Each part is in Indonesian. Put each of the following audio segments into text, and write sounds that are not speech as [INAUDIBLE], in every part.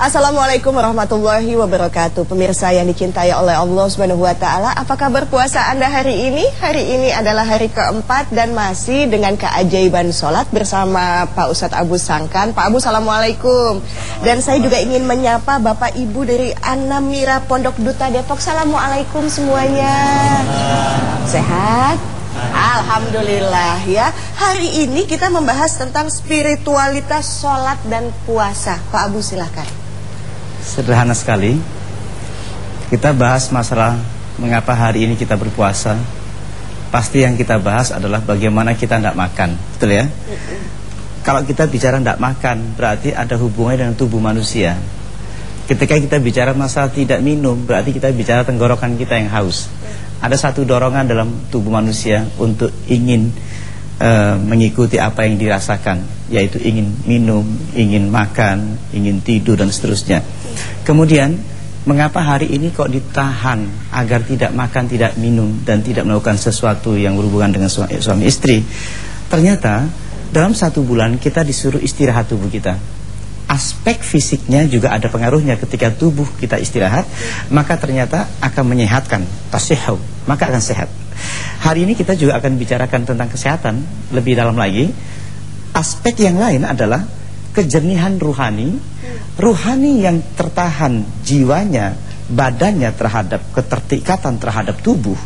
Assalamualaikum warahmatullahi wabarakatuh. Pemirsa yang dicintai oleh Allah subhanahu wa ta'ala Apa kabar puasa Anda hari ini? Hari ini adalah hari keempat dan masih dengan keajaiban sholat Bersama Pak Ustadz Abu Sangkan. Pak Abu Assalamualaikum. Dan saya juga ingin menyapa Bapak Ibu dari Anamira Pondok Duta Depok. Assalamualaikum semuanya. Sehat? Alhamdulillah ya. Hari ini kita membahas tentang spiritualitas sholat dan puasa. Pak Abu silahkan Sederhana sekali. Kita bahas masalah Mengapa hari ini kita berpuasa. Pasti yang kita bahas adalah Bagaimana kita tidak makan. Betul ya? Kalau kita bicara tidak makan Berarti ada hubungannya dengan tubuh manusia. Ketika kita bicara masalah tidak minum Berarti kita bicara tenggorokan kita yang haus. Ada satu dorongan dalam tubuh manusia Untuk ingin uh, Mengikuti apa yang dirasakan Yaitu ingin minum, ingin makan Ingin tidur dan seterusnya Kemudian mengapa hari ini kok ditahan agar tidak makan, tidak minum dan tidak melakukan sesuatu yang berhubungan dengan suami, istri? Ternyata dalam satu bulan kita disuruh istirahat tubuh kita. Aspek fisiknya juga ada pengaruhnya ketika tubuh kita istirahat, maka ternyata akan menyehatkan, tasihhu, maka akan sehat. Hari ini kita juga akan bicarakan tentang kesehatan lebih dalam lagi. Aspek yang lain adalah kejernihan ruhani. Ruhani yang tertahan jiwanya Badannya terhadap ketertikatan terhadap tubuh.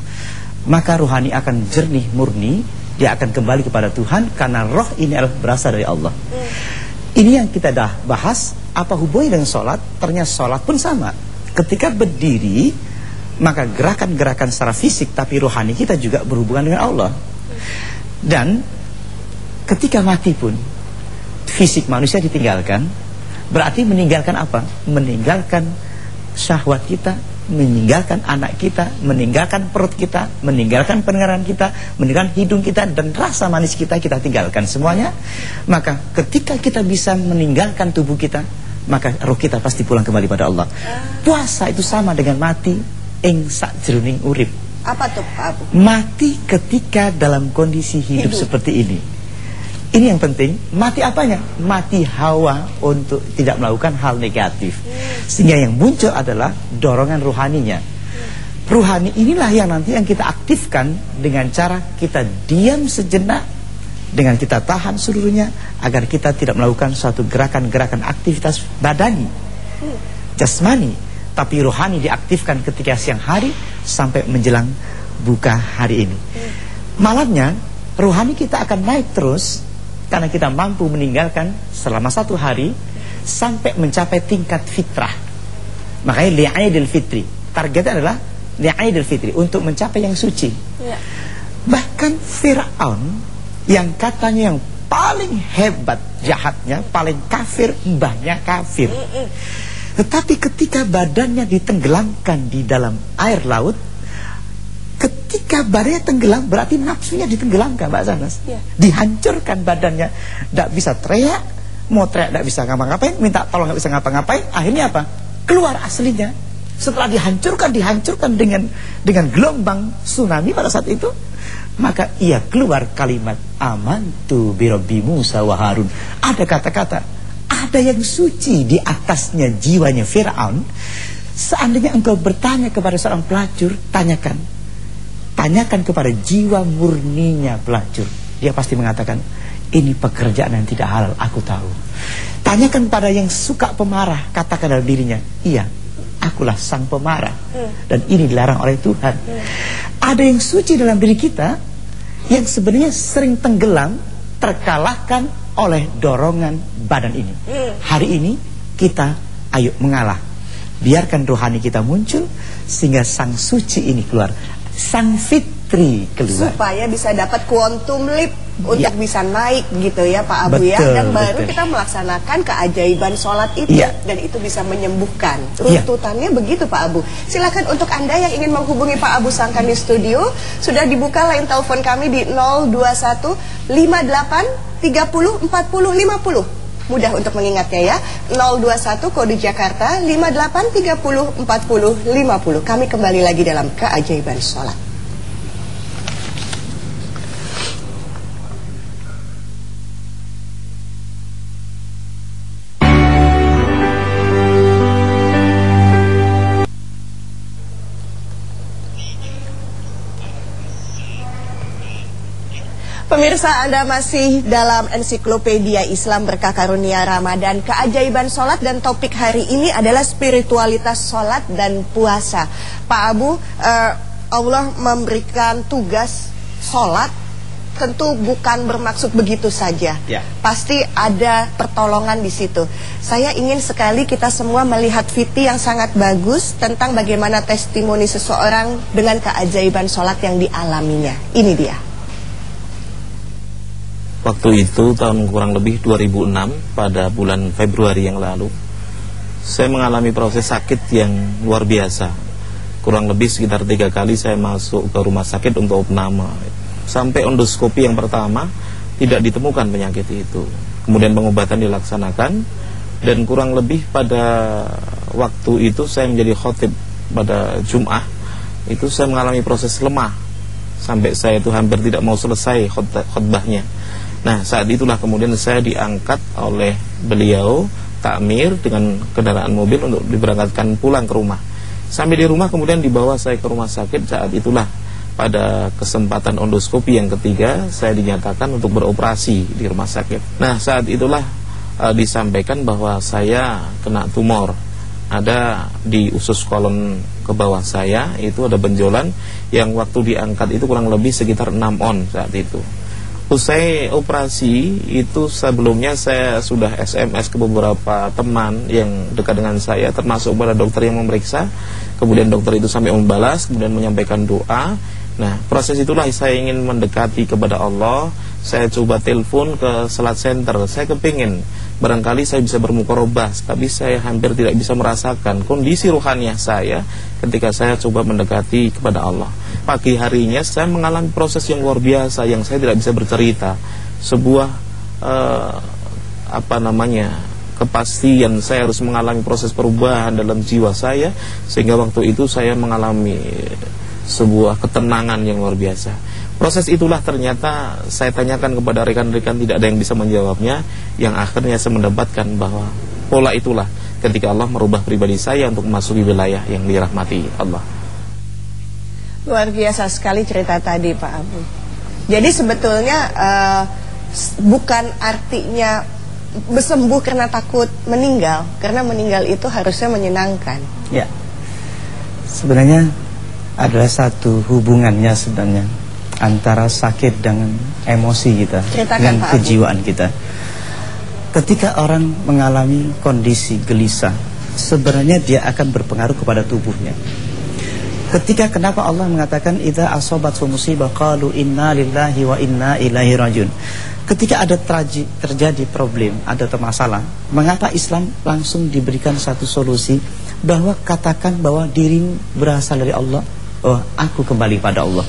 Maka ruhani akan jernih murni Dia akan kembali kepada Tuhan Karena roh ini adalah berasal dari Allah. Ini yang kita dah bahas Apa hubungannya dengan sholat? Ternyata sholat pun sama. Ketika berdiri Maka gerakan-gerakan secara fisik Tapi ruhani kita juga berhubungan dengan Allah. Dan Ketika mati pun fisik manusia ditinggalkan berarti meninggalkan apa? meninggalkan syahwat kita meninggalkan anak kita meninggalkan perut kita meninggalkan pendengaran kita meninggalkan hidung kita dan rasa manis kita kita tinggalkan semuanya. Maka ketika kita bisa meninggalkan tubuh kita maka roh kita pasti pulang kembali pada Allah. Puasa itu sama dengan mati ing sakjroning urip apa tuh Pak Abu? mati ketika dalam kondisi hidup, hidup. seperti ini ini yang penting, mati apanya? Mati hawa untuk tidak melakukan hal negatif. Sehingga yang muncul adalah dorongan ruhaninya. Ruhani inilah yang nanti yang kita aktifkan dengan cara kita diam sejenak dengan kita tahan seluruhnya agar kita tidak melakukan suatu gerakan-gerakan aktivitas badani, jasmani, tapi ruhani diaktifkan ketika siang hari sampai menjelang buka hari ini. Malamnya ruhani kita akan naik terus karena kita mampu meninggalkan selama satu hari sampai mencapai tingkat fitrah. Makanya li'aidil fitri. Targetnya adalah li'aidil fitri untuk mencapai yang suci. Ya. Bahkan Fir'aun yang katanya yang paling hebat jahatnya, paling kafir, mbahnya kafir. Tetapi ketika badannya ditenggelamkan di dalam air laut, Ketika badannya tenggelam berarti nafsunya ditenggelamkan Mbak Zanas. Ya. Dihancurkan badannya. Tidak bisa teriak, mau teriak tidak bisa ngapa-ngapain, minta tolong tidak bisa ngapa-ngapain. Akhirnya apa? Keluar aslinya. Setelah dihancurkan, dihancurkan dengan dengan gelombang tsunami pada saat itu, maka ia keluar kalimat amantu birabbi Musa wa Harun. Ada kata-kata, ada yang suci di atasnya jiwanya Firaun. Seandainya engkau bertanya kepada seorang pelacur, tanyakan, Tanyakan kepada jiwa murninya pelacur. Dia pasti mengatakan, ini pekerjaan yang tidak halal, aku tahu. Tanyakan pada yang suka pemarah, katakan dalam dirinya, iya, akulah sang pemarah. Dan ini dilarang oleh Tuhan. Ada yang suci dalam diri kita, yang sebenarnya sering tenggelam, terkalahkan oleh dorongan badan ini. Hmm. Hari ini, kita ayo mengalah. Biarkan rohani kita muncul, sehingga sang suci ini keluar sang fitri keluar. Supaya bisa dapat kuantum leap untuk ya. bisa naik gitu ya Pak Abu ya. betul, ya. Dan baru betul. kita melaksanakan keajaiban sholat itu ya. dan itu bisa menyembuhkan. Iya. Runtutannya ya. begitu Pak Abu. Silakan untuk Anda yang ingin menghubungi Pak Abu Sangkan di studio sudah dibuka line telepon kami di 021 58 30 40 50. Mudah untuk mengingatnya ya. 021 kode Jakarta 5830 40 50 Kami kembali lagi dalam keajaiban sholat Pemirsa Anda masih dalam ensiklopedia Islam berkah karunia Ramadan. Keajaiban sholat dan topik hari ini adalah spiritualitas sholat dan puasa. Pak Abu, uh, Allah memberikan tugas sholat tentu bukan bermaksud begitu saja. Ya. Pasti ada pertolongan di situ. Saya ingin sekali kita semua melihat fiti yang sangat bagus Tentang bagaimana testimoni seseorang dengan keajaiban sholat yang dialaminya. Ini dia Waktu itu tahun kurang lebih 2006 pada bulan Februari yang lalu Saya mengalami proses sakit yang luar biasa. Kurang lebih sekitar tiga kali saya masuk ke rumah sakit untuk opname. Sampai endoskopi yang pertama tidak ditemukan penyakit itu. Kemudian pengobatan dilaksanakan Dan kurang lebih pada waktu itu saya menjadi khotib pada Jum'ah. Itu saya mengalami proses lemah. Sampai saya itu hampir tidak mau selesai khutbahnya Nah saat itulah kemudian saya diangkat oleh beliau takmir dengan kendaraan mobil untuk diberangkatkan pulang ke rumah. Sampai di rumah kemudian dibawa saya ke rumah sakit saat itulah pada kesempatan endoskopi yang ketiga saya dinyatakan untuk beroperasi di rumah sakit. Nah saat itulah e, disampaikan bahwa saya kena tumor ada di usus kolon ke bawah saya itu ada benjolan yang waktu diangkat itu kurang lebih sekitar 6 on saat itu. Usai operasi itu sebelumnya saya sudah SMS ke beberapa teman yang dekat dengan saya termasuk pada dokter yang memeriksa. Kemudian dokter itu sampai membalas kemudian menyampaikan doa. Nah, proses itulah saya ingin mendekati kepada Allah. Saya coba telepon ke Salat Center. Saya kepingin barangkali saya bisa bermukorobah tapi saya hampir tidak bisa merasakan kondisi rohaniah saya ketika saya coba mendekati kepada Allah. Pagi harinya saya mengalami proses yang luar biasa yang saya tidak bisa bercerita. Sebuah uh, apa namanya kepastian saya harus mengalami proses perubahan dalam jiwa saya sehingga waktu itu saya mengalami sebuah ketenangan yang luar biasa Proses itulah ternyata saya tanyakan kepada rekan-rekan tidak ada yang bisa menjawabnya. Yang akhirnya saya mendapatkan bahwa pola itulah ketika Allah merubah pribadi saya untuk memasuki wilayah yang dirahmati Allah. Luar biasa sekali cerita tadi Pak Abu. Jadi sebetulnya uh, bukan artinya bersembuh karena takut meninggal. Karena meninggal itu harusnya menyenangkan. Ya. Sebenarnya adalah satu hubungannya sebenarnya antara sakit dengan emosi kita Ceritakan, dengan Pak kejiwaan Abu. kita. Ketika orang mengalami kondisi gelisah, sebenarnya dia akan berpengaruh kepada tubuhnya. Ketika kenapa Allah mengatakan idza asobat musibah qalu inna lillahi wa inna ilaihi rajiun. Ketika ada traji, terjadi problem, ada masalah, mengapa Islam langsung diberikan satu solusi bahwa katakan bahwa dirimu berasal dari Allah, oh aku kembali pada Allah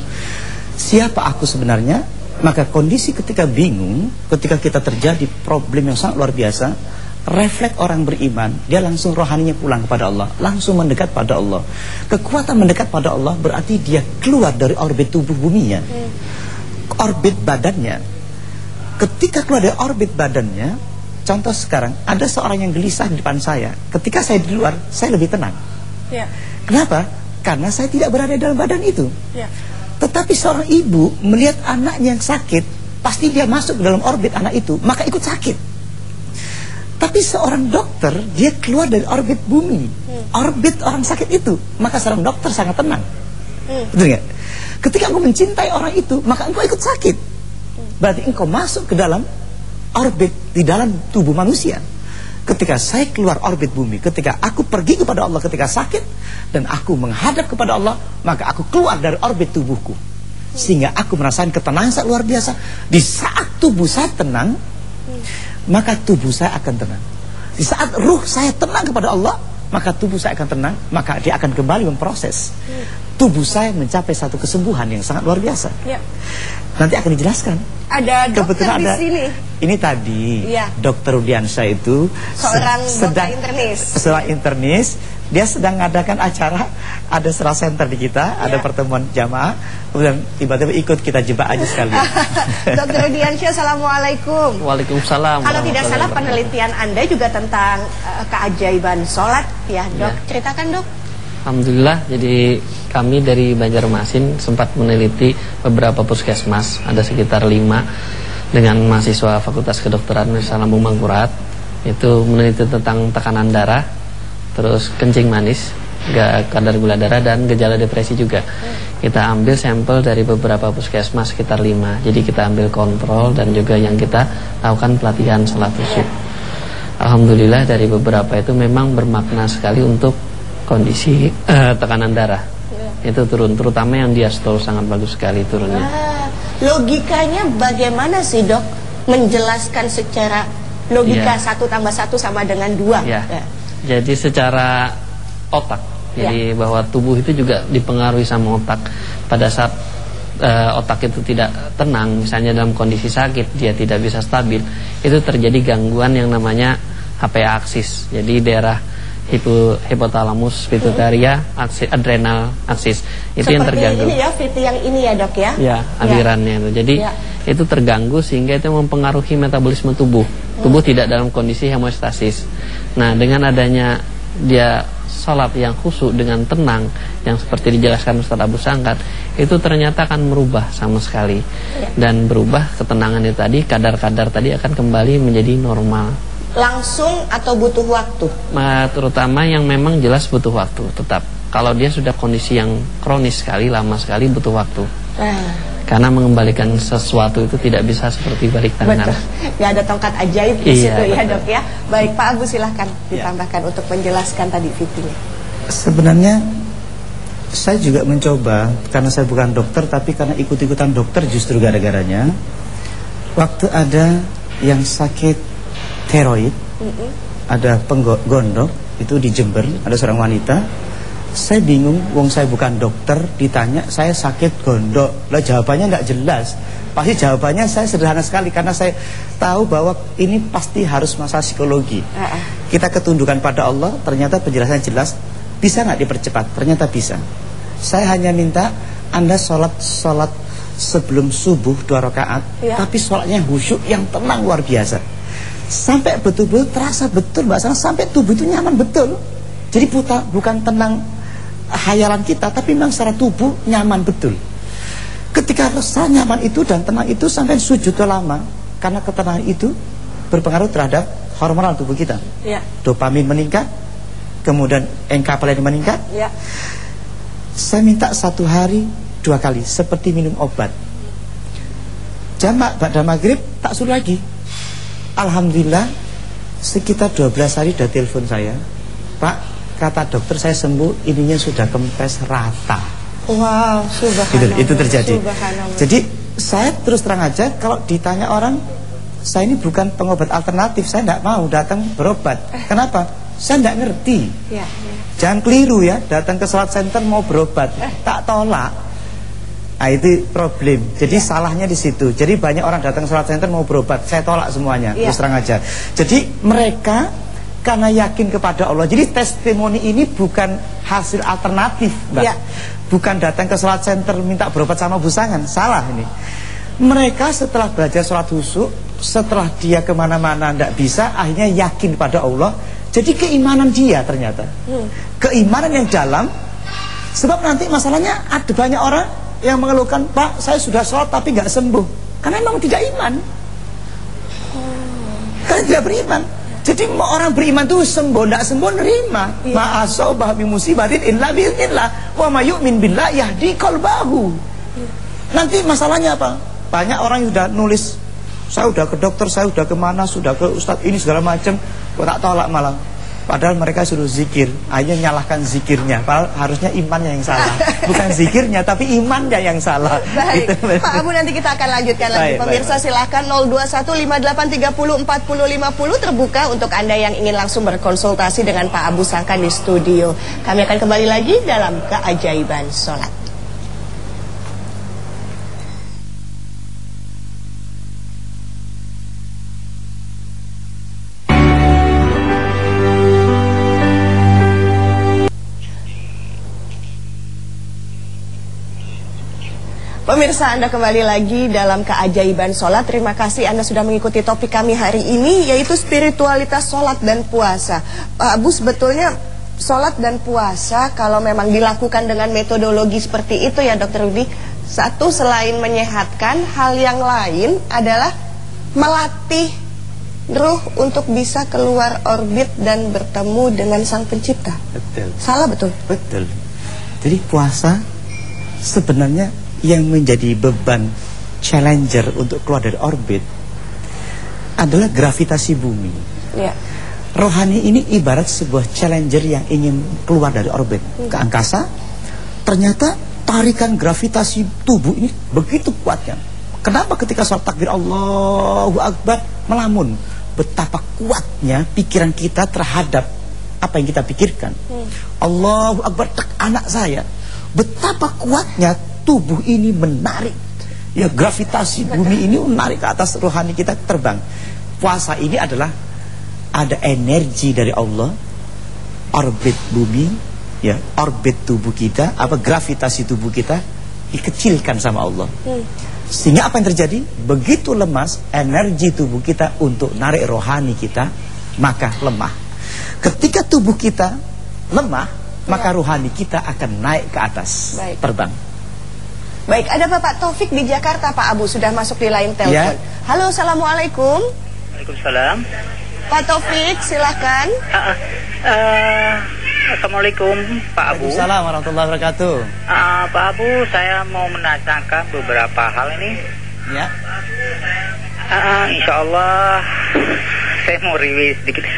siapa aku sebenarnya? Maka kondisi ketika bingung ketika kita terjadi problem yang sangat luar biasa refleks orang beriman dia langsung rohaninya pulang kepada Allah langsung mendekat pada Allah. Kekuatan mendekat pada Allah berarti dia keluar dari orbit tubuh buminya. Orbit badannya. Ketika keluar dari orbit badannya contoh sekarang ada seorang yang gelisah di depan saya. Ketika saya di luar saya lebih tenang. Ya. kenapa? Karena saya tidak berada dalam badan itu. Ya. Tetapi seorang ibu melihat anaknya yang sakit, pasti dia masuk dalam orbit anak itu, maka ikut sakit. Tapi seorang dokter, dia keluar dari orbit bumi, hmm. orbit orang sakit itu, maka seorang dokter sangat tenang. Hmm. Betul nggak? Ketika engkau mencintai orang itu, maka engkau ikut sakit. Hmm. Berarti engkau masuk ke dalam orbit di dalam tubuh manusia. Ketika saya keluar orbit bumi, ketika aku pergi kepada Allah ketika sakit dan aku menghadap kepada Allah, maka aku keluar dari orbit tubuhku. Sehingga aku merasakan ketenangan luar biasa. Di saat tubuh saya tenang, maka tubuh saya akan tenang. Di saat ruh saya tenang kepada Allah, maka tubuh saya akan tenang, maka dia akan kembali memproses. Tubuh saya mencapai satu kesembuhan yang sangat luar biasa. Ya. Nanti akan dijelaskan. Ada dokter Kebetulan di ada, sini. Ini tadi ya. Dokter Rudiansa itu seorang sedang internis. Seorang internis, dia sedang mengadakan acara ada serah center di kita, ya. ada pertemuan jamaah, kemudian tiba-tiba ikut kita jebak aja sekali. [LAUGHS] Dokter Rudiansyah, assalamualaikum. Waalaikumsalam. Kalau tidak salah penelitian Anda juga tentang uh, keajaiban sholat ya, dok. Ya. Ceritakan dok. Alhamdulillah, jadi kami dari Banjarmasin sempat meneliti beberapa puskesmas, ada sekitar lima dengan mahasiswa Fakultas Kedokteran Universitas Lambung Mangkurat. Itu meneliti tentang tekanan darah, terus kencing manis, kadar gula darah dan gejala depresi juga. Kita ambil sampel dari beberapa puskesmas sekitar lima. Jadi kita ambil kontrol dan juga yang kita lakukan pelatihan sholat khusyuk. Alhamdulillah dari beberapa itu memang bermakna sekali untuk kondisi uh, tekanan darah ya. itu turun terutama yang diastol sangat bagus sekali turunnya logikanya bagaimana sih dok menjelaskan secara logika ya. satu tambah satu sama dengan dua ya. ya. jadi secara otak jadi ya. bahwa tubuh itu juga dipengaruhi sama otak pada saat uh, otak itu tidak tenang misalnya dalam kondisi sakit dia tidak bisa stabil itu terjadi gangguan yang namanya HPA aksis jadi daerah hipo, hipotalamus pituitaria aksis, adrenal aksis itu Seperti yang terganggu ini ya fit yang ini ya dok ya ya alirannya ya. itu jadi ya. itu terganggu sehingga itu mempengaruhi metabolisme tubuh tubuh hmm. tidak dalam kondisi hemostasis nah dengan adanya dia sholat yang khusyuk dengan tenang yang seperti dijelaskan Ustaz Abu Sangkat itu ternyata akan merubah sama sekali ya. dan berubah ketenangan itu tadi kadar-kadar tadi akan kembali menjadi normal langsung atau butuh waktu? Nah, terutama yang memang jelas butuh waktu tetap. Kalau dia sudah kondisi yang kronis sekali, lama sekali butuh waktu. Ah. Karena mengembalikan sesuatu itu tidak bisa seperti balik tangan. Betul. Gak ada tongkat ajaib di iya, situ ya dok ya. Baik Pak Agus silahkan ditambahkan ya. untuk menjelaskan tadi fitinya. Sebenarnya saya juga mencoba karena saya bukan dokter tapi karena ikut-ikutan dokter justru gara-garanya waktu ada yang sakit steroid mm -hmm. ada penggondok itu di Jember ada seorang wanita. Saya bingung wong saya bukan dokter ditanya saya sakit gondok? Lah jawabannya nggak jelas. Pasti jawabannya saya sederhana sekali karena saya tahu bahwa ini pasti harus masalah psikologi. Uh -uh. kita ketundukan pada Allah ternyata penjelasan jelas. Bisa nggak dipercepat? Ternyata bisa. Saya hanya minta anda sholat sholat sebelum subuh dua rakaat ya. tapi sholatnya khusyuk yang tenang luar biasa sampai betul-betul terasa betul Mbak Sana sampai tubuh itu nyaman betul. Jadi putar bukan tenang hayalan kita tapi memang secara tubuh nyaman betul. Ketika rasa nyaman itu dan tenang itu sampai sujud lama karena ketenangan itu berpengaruh terhadap hormonal tubuh kita. Ya. Dopamin meningkat, kemudian enkapalen meningkat. Ya. Saya minta satu hari dua kali seperti minum obat. Jamak pada maghrib tak suruh lagi Alhamdulillah sekitar 12 hari sudah telepon saya Pak kata dokter saya sembuh ininya sudah kempes rata Wow subhanallah Itu, itu terjadi Jadi saya terus terang aja kalau ditanya orang saya ini bukan pengobat alternatif saya tidak mau datang berobat. Kenapa? Saya tidak ngerti ya, ya. Jangan keliru ya datang ke sholat center mau berobat eh. Tak tolak Nah itu problem. Jadi ya. salahnya di situ. Jadi banyak orang datang sholat center mau berobat. Saya tolak semuanya. Ya. Terus terang aja. Jadi mereka karena yakin kepada Allah. Jadi testimoni ini bukan hasil alternatif, Mbak. Ya. Bukan datang ke sholat center minta berobat sama busangan. Salah ini. Mereka setelah belajar sholat husuk, setelah dia ke mana-mana tidak bisa, akhirnya yakin pada Allah. Jadi keimanan dia ternyata. Hmm. Keimanan yang dalam. Sebab nanti masalahnya ada banyak orang yang mengeluhkan, Pak, saya sudah sholat tapi nggak sembuh. Karena memang tidak iman. Karena tidak beriman. Jadi orang beriman itu sembuh, tidak sembuh nerima. Iya. Ma'asobah bi musibatin illa bi'illah. Wa ma yu'min billah yahdi qalbahu. Nanti masalahnya apa? Banyak orang yang sudah nulis, saya sudah ke dokter, saya sudah ke mana, sudah ke ustadz ini segala macam, kok tak tolak malah. Padahal mereka suruh zikir. Hanya nyalahkan zikirnya. Padahal harusnya imannya yang salah. Bukan [LAUGHS] zikirnya tapi imannya yang salah. Baik. Gitu. Pak Abu nanti kita akan lanjutkan lagi. Baik, Pemirsa baik, silahkan 02158304050 Terbuka untuk Anda yang ingin langsung berkonsultasi Dengan Pak Abu Sangkan di studio. Kami akan kembali lagi dalam keajaiban sholat Pemirsa Anda kembali lagi dalam keajaiban sholat. Terima kasih Anda sudah mengikuti topik kami hari ini Yaitu spiritualitas sholat dan puasa. Pak Abu sebetulnya sholat dan puasa kalau memang dilakukan dengan metodologi seperti itu ya dokter Rudi satu selain menyehatkan hal yang lain adalah melatih ruh untuk bisa keluar orbit dan bertemu dengan sang pencipta. Betul. Salah betul? Betul. Jadi puasa sebenarnya yang menjadi beban challenger untuk keluar dari orbit adalah gravitasi bumi ya rohani ini ibarat sebuah challenger yang ingin keluar dari orbit hmm. ke angkasa. Ternyata tarikan gravitasi tubuh ini begitu kuatnya. Kenapa ketika sholat takbir Allahu Akbar melamun? Betapa kuatnya pikiran kita terhadap apa yang kita pikirkan. Hmm. Allahu Akbar tak anak saya. Betapa kuatnya tubuh ini menarik. Ya gravitasi bumi ini menarik ke atas rohani kita terbang. Puasa ini adalah ada energi dari Allah orbit bumi ya orbit tubuh kita apa gravitasi tubuh kita dikecilkan sama Allah hmm. sehingga apa yang terjadi begitu lemas energi tubuh kita untuk narik rohani kita maka lemah ketika tubuh kita lemah ya. maka rohani kita akan naik ke atas Baik. terbang Baik, ada Bapak Taufik di Jakarta, Pak Abu sudah masuk di line telepon. Ya. Halo, assalamualaikum. Waalaikumsalam. Pak Taufik, silahkan. Uh, uh, Assalamualaikum Pak Abu. Assalamualaikum warahmatullahi wabarakatuh. Uh, Pak Abu, saya mau menanyakan beberapa hal ini. Ya. Uh, insya Allah saya mau rilis sedikit.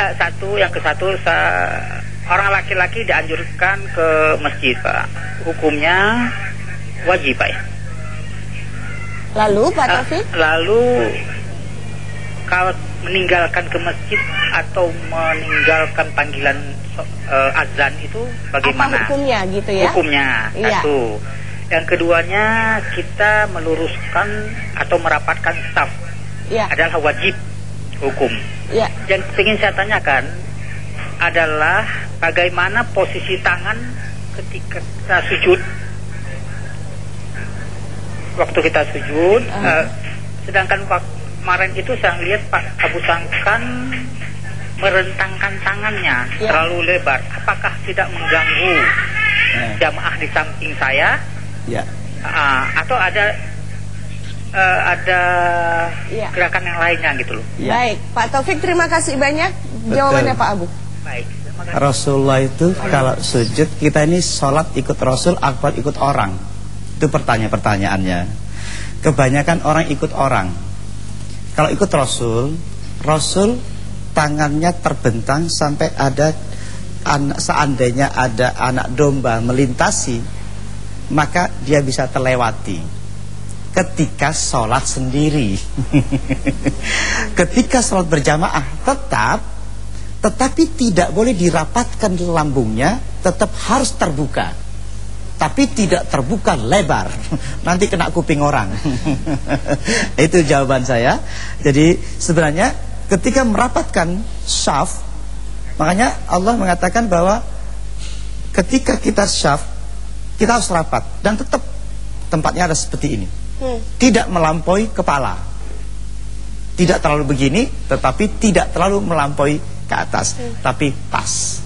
Uh, satu, yang ke satu, saya, orang laki-laki dianjurkan ke masjid Pak. Hukumnya wajib Pak ya. Lalu Pak Taufik? Uh, lalu kalau meninggalkan ke masjid atau meninggalkan panggilan uh, azan itu bagaimana? Apa hukumnya gitu ya? Hukumnya iya. satu. Yang keduanya kita meluruskan atau merapatkan staf iya. adalah wajib hukum. Iya. Yang ingin saya tanyakan adalah bagaimana posisi tangan ketika kita sujud. Waktu kita sujud, uh. Uh, sedangkan waktu kemarin itu saya lihat Pak Abu Sangkan merentangkan tangannya ya. terlalu lebar. Apakah tidak mengganggu eh. jamaah di samping saya? Ya. Uh, atau ada uh, ada ya. gerakan yang lainnya gitu loh. Ya. Baik, Pak Taufik terima kasih banyak jawabannya Pak Abu. Baik. Rasulullah itu kalau sujud kita ini sholat ikut Rasul, akbar ikut orang. Itu pertanyaan-pertanyaannya. Kebanyakan orang ikut orang. Kalau ikut Rasul, Rasul tangannya terbentang sampai ada seandainya ada anak domba melintasi, maka dia bisa terlewati. Ketika sholat sendiri, [LAUGHS] ketika sholat berjamaah tetap, tetapi tidak boleh dirapatkan lambungnya, tetap harus terbuka tapi tidak terbuka lebar. [LAUGHS] Nanti kena kuping orang. [LAUGHS] Itu jawaban saya. Jadi sebenarnya ketika merapatkan syaf, makanya Allah mengatakan bahwa ketika kita syaf, kita harus rapat dan tetap tempatnya ada seperti ini. Hmm. Tidak melampaui kepala. Tidak terlalu begini, tetapi tidak terlalu melampaui ke atas, hmm. tapi pas.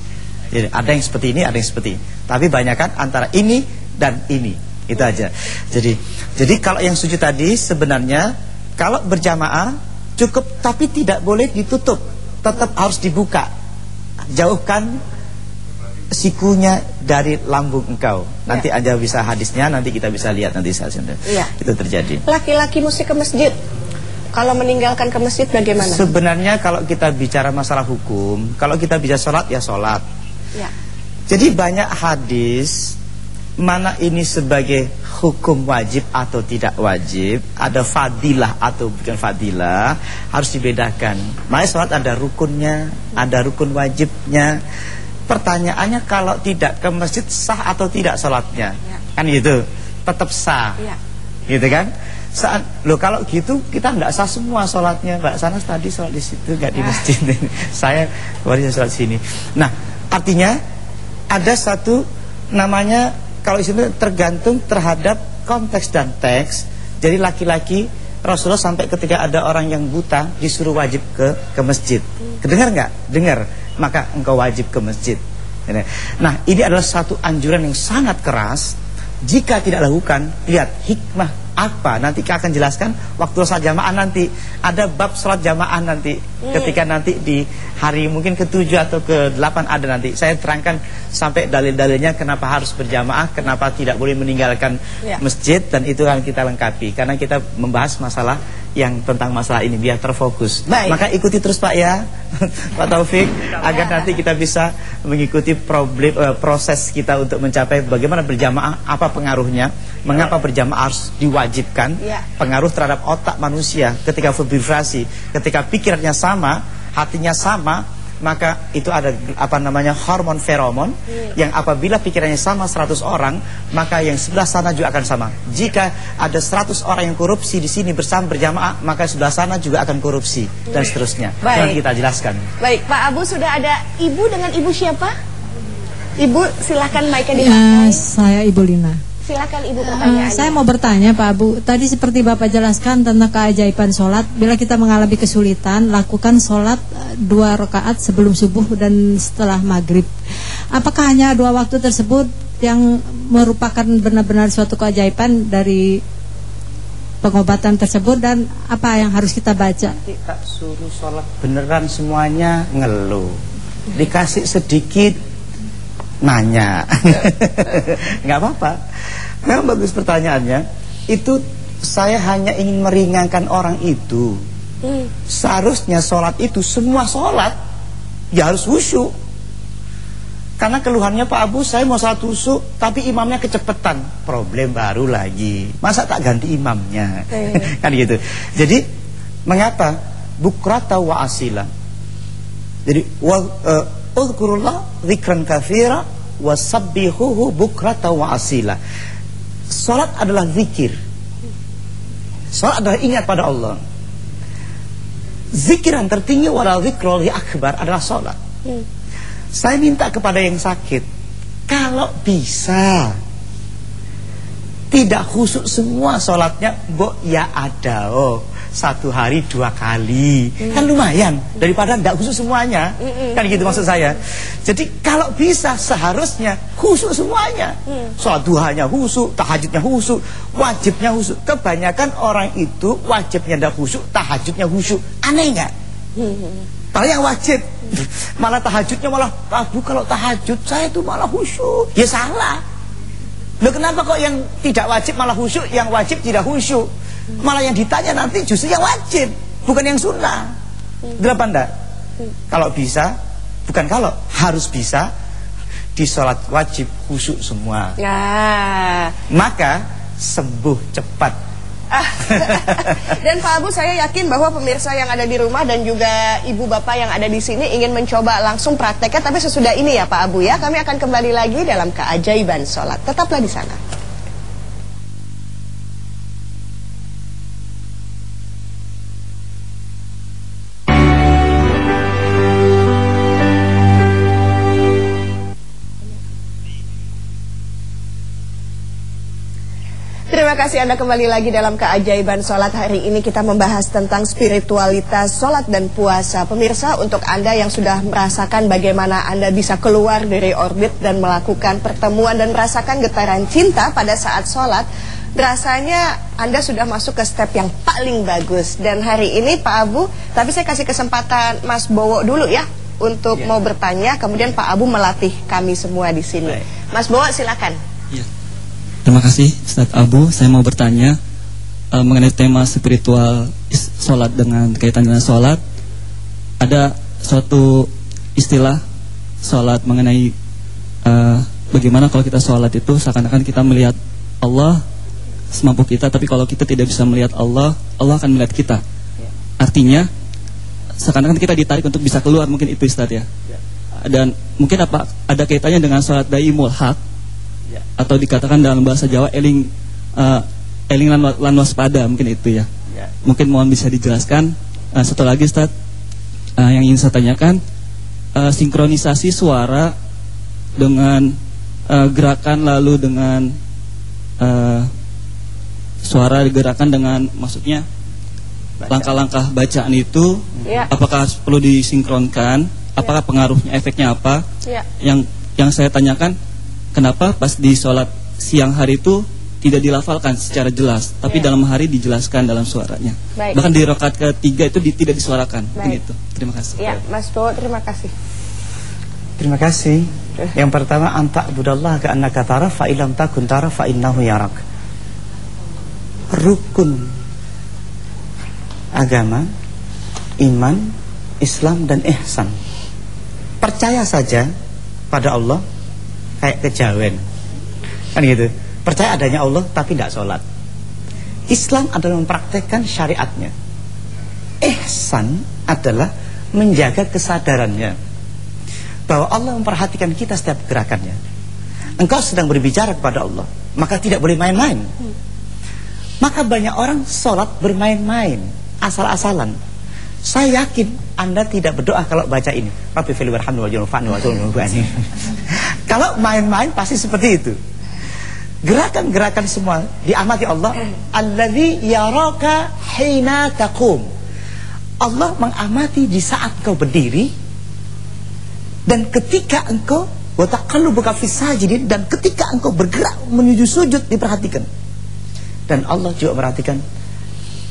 Jadi ada yang seperti ini, ada yang seperti ini. Tapi banyak kan antara ini dan ini. Itu aja. Jadi jadi kalau yang sujud tadi sebenarnya kalau berjamaah cukup tapi tidak boleh ditutup. Tetap harus dibuka. Jauhkan sikunya dari lambung engkau. Nanti ya. aja bisa hadisnya, nanti kita bisa lihat nanti hasilnya. Ya. Itu terjadi. Laki-laki mesti ke masjid. Kalau meninggalkan ke masjid bagaimana? Sebenarnya kalau kita bicara masalah hukum, kalau kita bisa sholat ya sholat. Ya. Jadi banyak hadis mana ini sebagai hukum wajib atau tidak wajib, ada fadilah atau bukan fadilah, harus dibedakan. Makanya sholat ada rukunnya, ada rukun wajibnya. Pertanyaannya kalau tidak ke masjid sah atau tidak sholatnya? Ya. Kan gitu, tetap sah. Ya. Gitu kan? Saat lo kalau gitu kita nggak sah semua sholatnya. Mbak Sana tadi sholat di situ nggak di masjid. [LAUGHS] Saya kemarin sholat sini. Nah, artinya ada satu namanya kalau isinya tergantung terhadap konteks dan teks. Jadi laki-laki Rasulullah sampai ketika ada orang yang buta disuruh wajib ke ke masjid. Kedengar nggak? Dengar. Maka engkau wajib ke masjid. Nah, ini adalah satu anjuran yang sangat keras. Jika tidak lakukan, lihat hikmah apa? Nanti kita akan jelaskan waktu sholat jamaah nanti. Ada bab sholat jamaah nanti. Hmm. ketika nanti di hari mungkin ketujuh atau ke delapan ada nanti. Saya terangkan sampai dalil-dalilnya kenapa harus berjamaah kenapa tidak boleh meninggalkan ya. masjid dan itu akan kita lengkapi. Karena kita membahas masalah yang tentang masalah ini biar terfokus. Baik. Maka ikuti terus Pak ya, [LAUGHS] Pak Taufik, agar nanti kita bisa mengikuti problem uh, proses kita untuk mencapai bagaimana berjamaah, apa pengaruhnya, mengapa berjamaah harus diwajibkan, ya. pengaruh terhadap otak manusia ketika bervibrasi, ketika pikirannya sama, hatinya sama, maka itu ada apa namanya hormon feromon hmm. yang apabila pikirannya sama 100 orang maka yang sebelah sana juga akan sama jika ada 100 orang yang korupsi di sini bersama berjamaah maka sebelah sana juga akan korupsi hmm. dan seterusnya baik. Nanti kita jelaskan baik Pak Abu sudah ada ibu dengan ibu siapa Ibu silahkan mic dipakai uh, saya Ibu Lina Silakan Ibu pertanyaan. Uh, saya mau bertanya Pak Abu, tadi seperti Bapak jelaskan tentang keajaiban sholat. Bila kita mengalami kesulitan, lakukan sholat eh, dua rakaat sebelum subuh dan setelah maghrib. Apakah hanya dua waktu tersebut yang merupakan benar-benar suatu keajaiban dari pengobatan tersebut dan apa yang harus kita baca? Tak suruh sholat beneran semuanya ngeluh. Dikasih sedikit nanya. [LAUGHS] nggak apa-apa. Memang bagus pertanyaannya. Itu saya hanya ingin meringankan orang itu. Hmm. Seharusnya sholat itu semua sholat ya harus khusyuk. Karena keluhannya Pak Abu, saya mau sholat khusyuk, tapi imamnya kecepatan. Problem baru lagi. Masa tak ganti imamnya? Hmm. [LAUGHS] kan gitu. Jadi, mengapa? Bukrata wa asila. Jadi, wa, uh, Udhkurullah zikran kafira wasabbihuhu bukrata wa asila. Salat adalah zikir. Salat adalah ingat pada Allah. Zikiran tertinggi wala zikrul akbar adalah salat. Hmm. Saya minta kepada yang sakit, kalau bisa tidak khusyuk semua salatnya, mbok ya ada oh satu hari dua kali. Mm. kan lumayan daripada tidak khusus semuanya. Mm kan gitu maksud saya. Jadi kalau bisa seharusnya khusus semuanya. Mm. sholat duhanya khusus tahajudnya khusus wajibnya khusus. Kebanyakan orang itu wajibnya tidak khusus tahajudnya khusus. Aneh nggak? Mm. Kalau yang wajib. [LAUGHS] Malah tahajudnya malah Abu kalau tahajud saya itu malah khusyuk ya salah. Loh kenapa kok yang tidak wajib malah khusyuk yang wajib tidak khusyuk Malah yang ditanya nanti justru yang wajib, bukan yang sunnah. Delapan enggak? Kalau bisa, bukan kalau, harus bisa di sholat wajib khusyuk semua. Ya. Maka sembuh cepat. [LAUGHS] dan Pak Abu saya yakin bahwa pemirsa yang ada di rumah dan juga ibu bapak yang ada di sini ingin mencoba langsung prakteknya tapi sesudah ini ya Pak Abu ya kami akan kembali lagi dalam keajaiban sholat tetaplah di sana. Terima kasih Anda kembali lagi dalam keajaiban sholat hari ini kita membahas tentang spiritualitas sholat dan puasa. Pemirsa untuk Anda yang sudah merasakan bagaimana Anda bisa keluar dari orbit dan melakukan pertemuan dan merasakan getaran cinta pada saat sholat, rasanya Anda sudah masuk ke step yang paling bagus. Dan hari ini Pak Abu, tapi saya kasih kesempatan Mas Bowo dulu ya untuk ya. mau bertanya, kemudian Pak Abu melatih kami semua di sini. Baik. Mas Bowo silakan. Ya. Terima kasih Ustaz Abu. Saya mau bertanya uh, mengenai tema spiritual sholat dengan kaitan dengan sholat. Ada suatu istilah sholat mengenai uh, bagaimana kalau kita sholat itu seakan-akan kita melihat Allah semampu kita, tapi kalau kita tidak bisa melihat Allah, Allah akan melihat kita. Artinya seakan-akan kita ditarik untuk bisa keluar mungkin itu Ustaz ya. Dan mungkin apa ada kaitannya dengan sholat daimul haq ya. atau dikatakan dalam bahasa Jawa eling uh, eling lan, lan waspada mungkin itu ya. ya. Mungkin mohon bisa dijelaskan uh, satu lagi Ustaz uh, yang ingin saya tanyakan uh, sinkronisasi suara dengan uh, gerakan lalu dengan uh, suara gerakan dengan maksudnya langkah-langkah bacaan itu ya. apakah perlu disinkronkan? Apakah ya. pengaruhnya efeknya apa? Ya. Yang yang saya tanyakan kenapa pas di sholat siang hari itu tidak dilafalkan secara jelas, tapi yeah. dalam hari dijelaskan dalam suaranya. Baik. Bahkan di rakaat ketiga itu di, tidak disuarakan. Baik. Begitu. Terima kasih. Ya, Mas Bo, terima kasih. Terima kasih. Yang pertama anta budallah ka annaka tara fa ilam takun tara fa innahu yarak. Rukun agama, iman, Islam dan ihsan. Percaya saja pada Allah kayak kejawen. Kan gitu. Percaya adanya Allah tapi tidak sholat. Islam adalah mempraktekkan syariatnya. Ihsan adalah menjaga kesadarannya bahwa Allah memperhatikan kita setiap gerakannya. Engkau sedang berbicara kepada Allah, maka tidak boleh main-main. Maka banyak orang sholat bermain-main, asal-asalan. Saya yakin Anda tidak berdoa kalau baca ini. Rabbi fil warhamni Kalau main-main pasti seperti itu. Gerakan-gerakan semua diamati Allah. Allazi yaraka hina taqum. Allah mengamati di saat kau berdiri dan ketika engkau buka fisajidin dan ketika engkau bergerak menuju sujud diperhatikan. Dan Allah juga perhatikan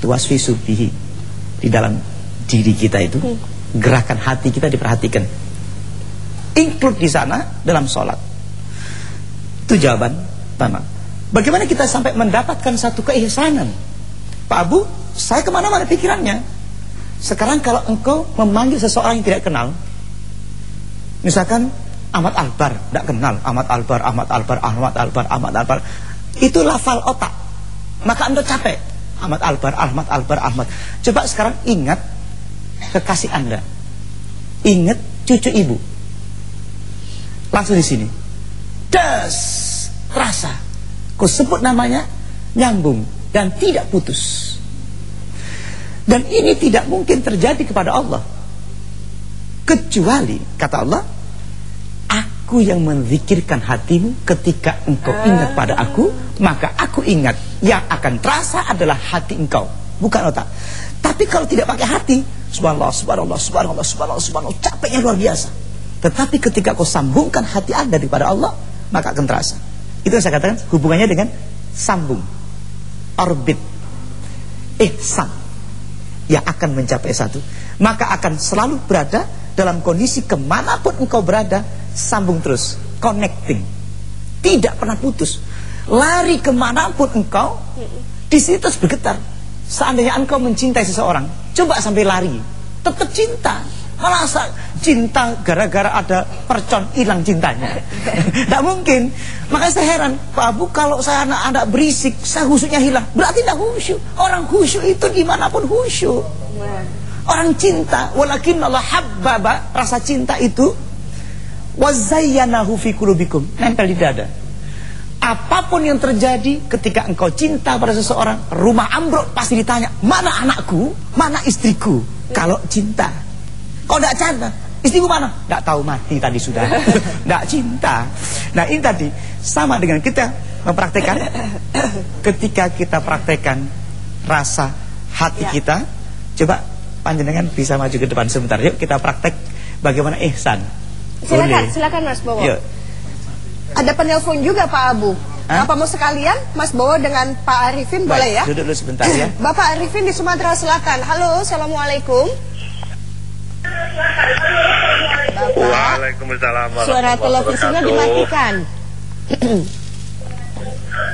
tuasfi subihi di dalam diri kita itu gerakan hati kita diperhatikan. Include di sana dalam sholat. Itu jawaban pertama. Bagaimana kita sampai mendapatkan satu keihsanan? Pak Abu, saya ke mana-mana pikirannya. Sekarang kalau engkau memanggil seseorang yang tidak kenal, Misalkan Ahmad Albar, tidak kenal Ahmad Albar, Ahmad Albar, Ahmad Albar, Ahmad Albar. Itu lafal otak. Maka Anda capek. Ahmad Albar, Ahmad Albar, Ahmad. Coba sekarang ingat kekasih Anda. Ingat cucu ibu. Langsung di sini. Das, terasa. Kau sebut namanya nyambung dan tidak putus. Dan ini tidak mungkin terjadi kepada Allah. Kecuali kata Allah Aku yang menzikirkan hatimu ketika engkau ingat pada aku, maka aku ingat yang akan terasa adalah hati engkau, bukan otak. Tapi kalau tidak pakai hati, subhanallah, subhanallah, subhanallah, subhanallah, subhanallah, capeknya luar biasa. Tetapi ketika kau sambungkan hati Anda daripada Allah, maka akan terasa. Itu saya katakan hubungannya dengan sambung, orbit, ihsan yang akan mencapai satu. Maka akan selalu berada dalam kondisi ke mana pun engkau berada, sambung terus, connecting. Tidak pernah putus. Lari ke mana pun engkau, di situ terus bergetar. Seandainya engkau mencintai seseorang, coba sampai lari, tetap cinta. Malah cinta gara-gara ada percon hilang cintanya. Tidak mungkin. Makanya saya heran, Pak Abu kalau saya anak-anak berisik, saya khusyuknya hilang. Berarti tidak khusyuk. Orang khusyuk itu di mana pun khusyuk. Orang cinta, walakin Allah habbaba, rasa cinta itu wazayyanahu fi qulubikum nempel di dada apa pun yang terjadi ketika engkau cinta pada seseorang rumah ambruk pasti ditanya mana anakku mana istriku kalau cinta kau tidak cinta istriku mana tidak tahu mati tadi sudah [LAUGHS] tidak cinta nah ini tadi sama dengan kita mempraktekkan ketika kita praktekkan rasa hati ya. kita coba panjenengan bisa maju ke depan sebentar yuk kita praktek bagaimana ihsan Silakan, Boleh. silakan Mas Bowo. Yuk. Ada penelpon juga Pak Abu. Hah? Apa mau sekalian Mas Bowo dengan Pak Arifin Baik, boleh ya? Duduk dulu sebentar ya. [CLEARS THROAT] Bapak Arifin di Sumatera Selatan. Halo, Assalamualaikum. Bapak, Waalaikumsalam Suara televisinya dimatikan.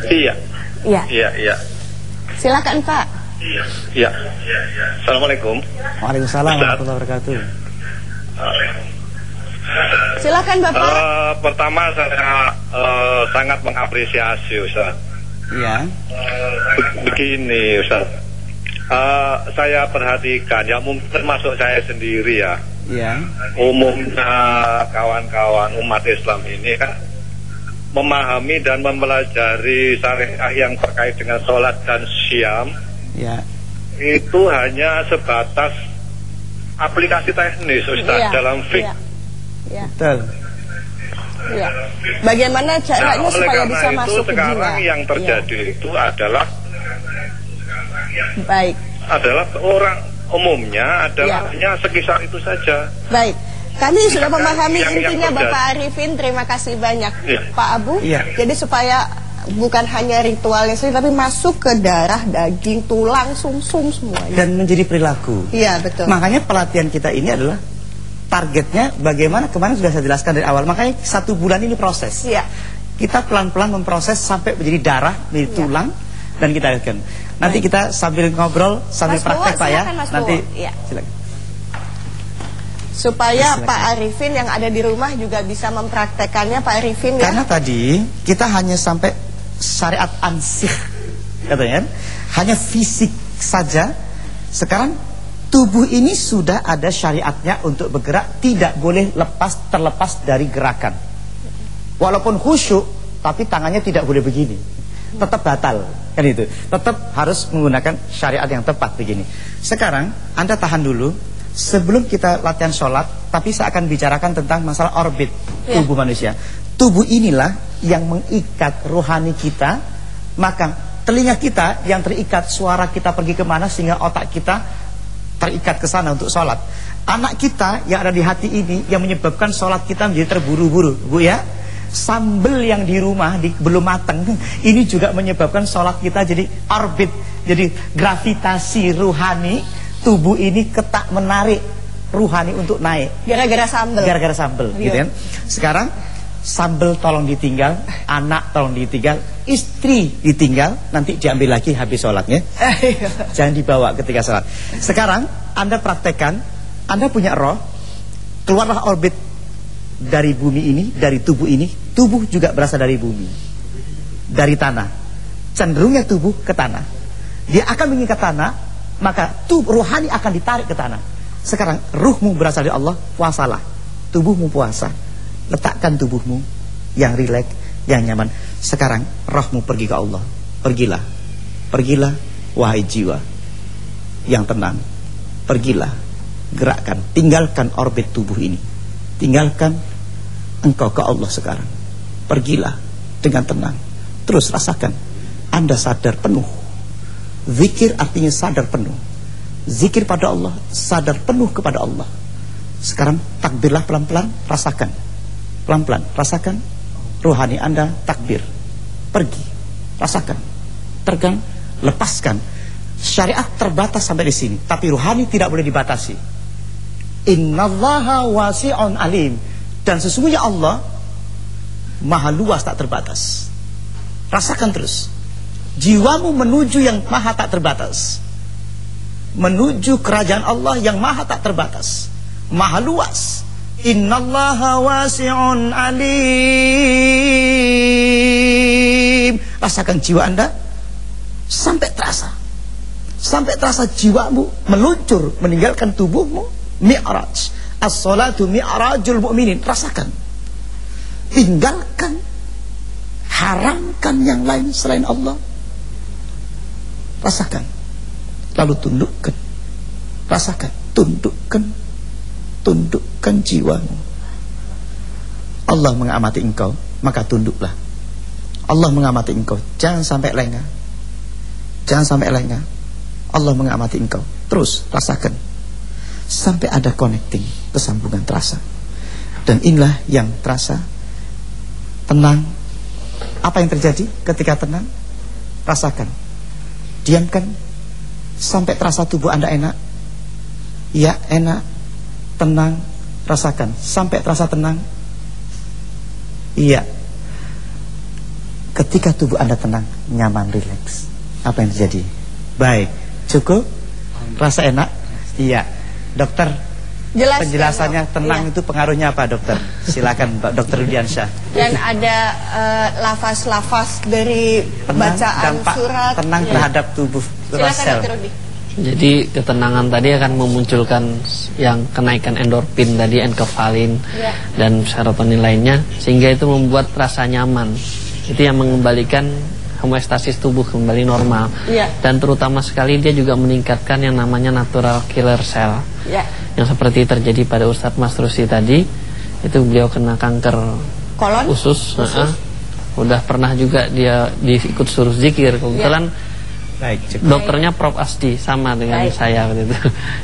iya. Iya. Iya, iya. Silakan Pak. Iya. Assalamualaikum. Waalaikumsalam warahmatullahi wabarakatuh. Silakan Bapak. Uh, pertama saya uh, sangat mengapresiasi Ustaz. Iya. Be begini Ustaz. Uh, saya perhatikan ya mungkin termasuk saya sendiri ya. Iya. Umumnya kawan-kawan umat Islam ini kan memahami dan mempelajari syariah yang terkait dengan sholat dan siam. Ya. Itu hanya sebatas aplikasi teknis Ustaz ya. dalam fik. Ya Ya. Betul. Ya. Bagaimana caranya nah, supaya bisa itu, masuk ke jiwa? yang terjadi ya. itu adalah baik. Adalah orang umumnya adalah ya. hanya sekisar itu saja. Baik. Kami sudah memahami yang, intinya yang Bapak Arifin. Terima kasih banyak ya. Pak Abu. Ya. Jadi supaya bukan hanya ritualnya saja tapi masuk ke darah, daging, tulang, sumsum -sum semuanya. Dan menjadi perilaku. Iya, betul. Makanya pelatihan kita ini adalah targetnya bagaimana kemarin sudah saya jelaskan dari awal. Makanya satu bulan ini proses. Iya. Kita pelan-pelan memproses sampai menjadi darah, menjadi ya. tulang dan kita akan. Nanti kita sambil ngobrol, sambil Mas praktek Pak ya. Mas Nanti ya. silakan supaya Silakan. Pak Arifin yang ada di rumah juga bisa mempraktekannya Pak Arifin ya. Karena tadi kita hanya sampai syariat ansih [LAUGHS] katanya hanya fisik saja sekarang tubuh ini sudah ada syariatnya untuk bergerak tidak boleh lepas terlepas dari gerakan walaupun khusyuk tapi tangannya tidak boleh begini tetap batal kan itu. Tetap harus menggunakan syariat yang tepat begini. Sekarang anda tahan dulu. Sebelum kita latihan sholat tapi saya akan bicarakan tentang masalah orbit ya. tubuh manusia. Tubuh inilah yang mengikat rohani kita maka telinga kita yang terikat suara kita pergi ke mana sehingga otak kita terikat ke sana untuk sholat. Anak kita yang ada di hati ini yang menyebabkan sholat kita menjadi terburu-buru. Bu ya sambel yang di rumah di, belum matang ini juga menyebabkan sholat kita jadi orbit jadi gravitasi rohani tubuh ini ketak menarik ruhani untuk naik. Gara-gara sambel. Gara-gara sambel gitu kan? Sekarang sambel tolong ditinggal, anak tolong ditinggal, istri ditinggal, nanti diambil lagi habis sholatnya. Jangan dibawa ketika sholat. Sekarang Anda praktekkan, Anda punya roh, keluarlah orbit dari bumi ini, dari tubuh ini, tubuh juga berasal dari bumi, dari tanah. Cenderungnya tubuh ke tanah. Dia akan mengikat tanah, maka tubuh rohani akan ditarik ke tanah. Sekarang ruhmu berasal dari Allah, puasalah. Tubuhmu puasa Letakkan tubuhmu yang rileks, yang nyaman. Sekarang rohmu pergi ke Allah. Pergilah. Pergilah wahai jiwa yang tenang. Pergilah. Gerakkan, tinggalkan orbit tubuh ini. Tinggalkan engkau ke Allah sekarang. Pergilah dengan tenang. Terus rasakan Anda sadar penuh. Zikir artinya sadar penuh. Zikir pada Allah, sadar penuh kepada Allah. Sekarang takbirlah pelan-pelan, rasakan Pelan-pelan, rasakan rohani Anda takbir. Pergi, rasakan. Tergang, lepaskan. Syariat terbatas sampai di sini, tapi rohani tidak boleh dibatasi. Innallaha wasi'un alim. Dan sesungguhnya Allah maha luas tak terbatas. Rasakan terus. Jiwamu menuju yang maha tak terbatas. Menuju kerajaan Allah yang maha tak terbatas. Maha luas. Innallaha wasi'un alim. Rasakan jiwa Anda sampai terasa. Sampai terasa jiwamu meluncur meninggalkan tubuhmu. Mi'raj. As-salatu mi'rajul mu'minin. Rasakan. Tinggalkan. Haramkan yang lain selain Allah. Rasakan. Lalu tundukkan. Rasakan. Tundukkan tundukkan jiwamu Allah mengamati engkau maka tunduklah Allah mengamati engkau jangan sampai lengah jangan sampai lengah Allah mengamati engkau terus rasakan sampai ada connecting kesambungan terasa dan inilah yang terasa tenang apa yang terjadi ketika tenang rasakan diamkan sampai terasa tubuh anda enak ya enak tenang, rasakan sampai terasa tenang. Iya. Ketika tubuh Anda tenang, nyaman, rileks. Apa yang terjadi? Baik, cukup? Rasa enak? Iya. Dokter, Jelas, penjelasannya ya, tenang iya. itu pengaruhnya apa dokter? Silakan Pak Dokter Rudiansyah. Dan ada eh, lafaz-lafaz uh, dari tenang, bacaan dampak surat tenang iya. terhadap tubuh Silakan Dokter Rudi. Jadi ketenangan tadi akan memunculkan yang kenaikan endorfin tadi, enkefalin ya. dan serotonin lainnya sehingga itu membuat rasa nyaman. Itu yang mengembalikan homeostasis tubuh kembali normal. Ya. Dan terutama sekali dia juga meningkatkan yang namanya natural killer cell. Ya. Yang seperti terjadi pada Ustadz Mas Rusi tadi, itu beliau kena kanker kolon usus, usus. Uh, udah pernah juga dia diikut suruh zikir kebetulan ya Baik, Dokternya Prof Asdi sama dengan Baik. saya begitu.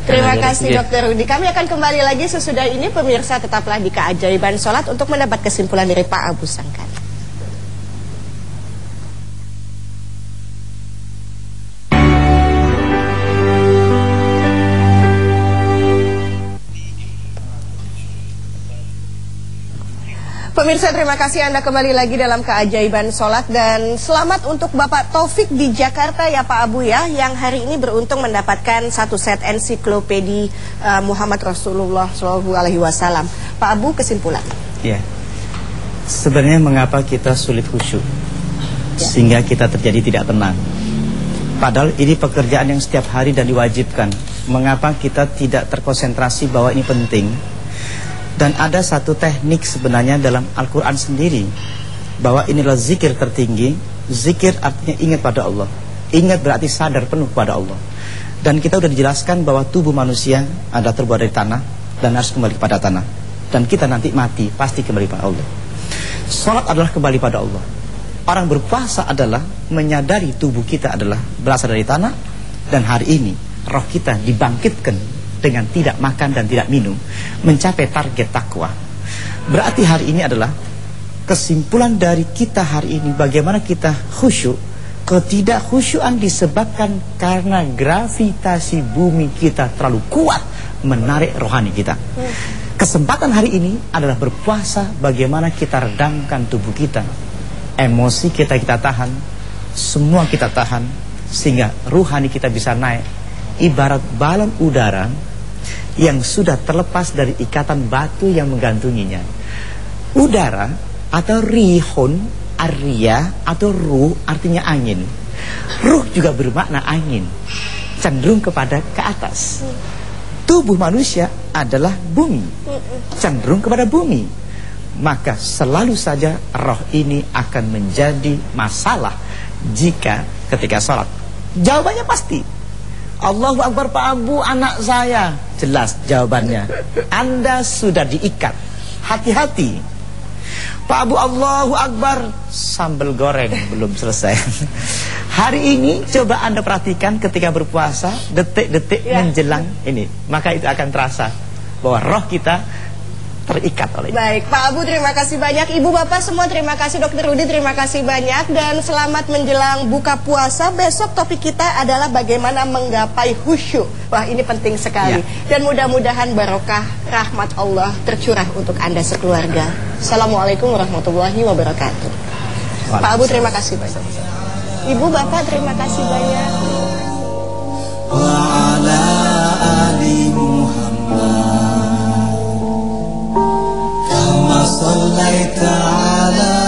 Terima kasih Dokter Rudi. Kami akan kembali lagi sesudah ini pemirsa tetaplah di keajaiban sholat untuk mendapat kesimpulan dari Pak Abu Sangkan. Pemirsa terima kasih Anda kembali lagi dalam keajaiban sholat dan selamat untuk Bapak Taufik di Jakarta ya Pak Abu ya yang hari ini beruntung mendapatkan satu set ensiklopedi uh, Muhammad Rasulullah Shallallahu Alaihi Wasallam. Pak Abu kesimpulan. Ya, sebenarnya mengapa kita sulit khusyuk ya. sehingga kita terjadi tidak tenang. Padahal ini pekerjaan yang setiap hari dan diwajibkan. Mengapa kita tidak terkonsentrasi bahwa ini penting? Dan ada satu teknik sebenarnya dalam Al-Quran sendiri Bahwa inilah zikir tertinggi. Zikir artinya ingat pada Allah. Ingat berarti sadar penuh pada Allah. Dan kita sudah dijelaskan bahwa tubuh manusia ada terbuat dari tanah Dan harus kembali kepada tanah. Dan kita nanti mati pasti kembali pada Allah. Salat adalah kembali pada Allah. Orang berpuasa adalah menyadari tubuh kita adalah berasal dari tanah Dan hari ini roh kita dibangkitkan dengan tidak makan dan tidak minum mencapai target takwa. Berarti hari ini adalah kesimpulan dari kita hari ini bagaimana kita khusyuk. Ketidakhusyuan disebabkan karena gravitasi bumi kita terlalu kuat menarik rohani kita. Kesempatan hari ini adalah berpuasa bagaimana kita redamkan tubuh kita. Emosi kita kita tahan, semua kita tahan sehingga ruhani kita bisa naik. Ibarat balon udara yang sudah terlepas dari ikatan batu yang menggantunginya. Udara atau rihun, arya atau ruh artinya angin. Ruh juga bermakna angin, cenderung kepada ke atas. Tubuh manusia adalah bumi, cenderung kepada bumi. Maka selalu saja roh ini akan menjadi masalah jika ketika sholat. Jawabannya pasti Allahu Akbar Pak Abu anak saya. Jelas jawabannya. Anda sudah diikat. Hati-hati. Pak Abu Allahu Akbar. Sambal goreng [LAUGHS] belum selesai. Hari ini coba Anda perhatikan ketika berpuasa Detik-detik ya. menjelang ini. Maka itu akan terasa Bahwa roh kita terikat oleh Baik, Pak Abu terima kasih banyak, Ibu Bapak semua terima kasih, Dokter Rudi terima kasih banyak dan selamat menjelang buka puasa. Besok topik kita adalah bagaimana menggapai khusyuk. Wah, ini penting sekali. Ya. Dan mudah-mudahan barokah rahmat Allah tercurah untuk Anda sekeluarga. Assalamualaikum warahmatullahi wabarakatuh. Pak Abu terima kasih banyak. Ibu Bapak terima kasih banyak. صليت على